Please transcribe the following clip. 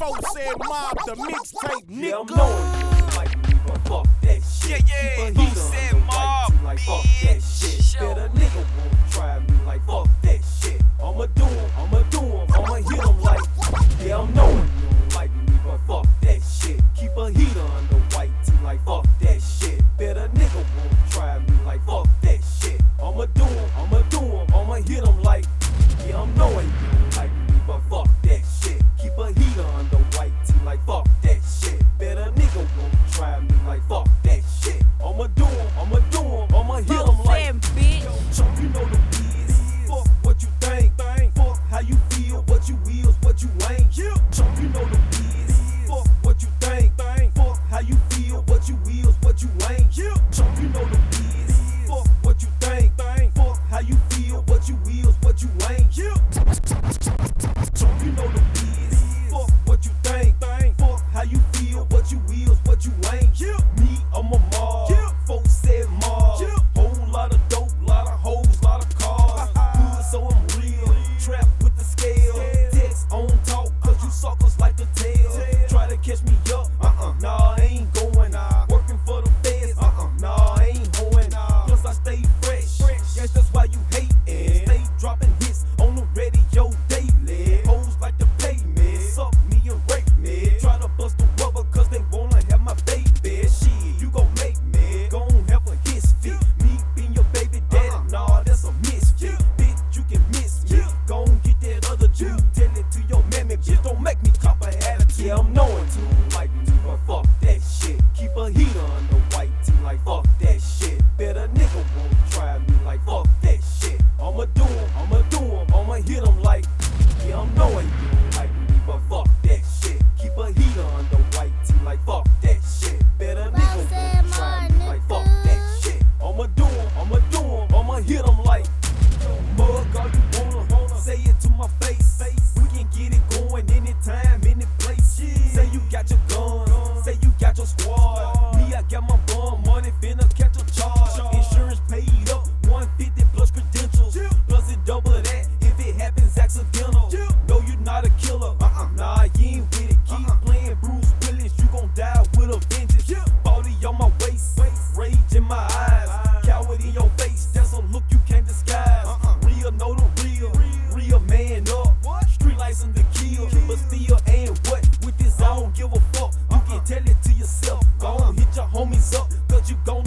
Four said mob the mixtape, Yeah, nigga. knowing stay bitterness. you go